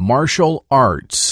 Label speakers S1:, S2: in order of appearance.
S1: Martial arts.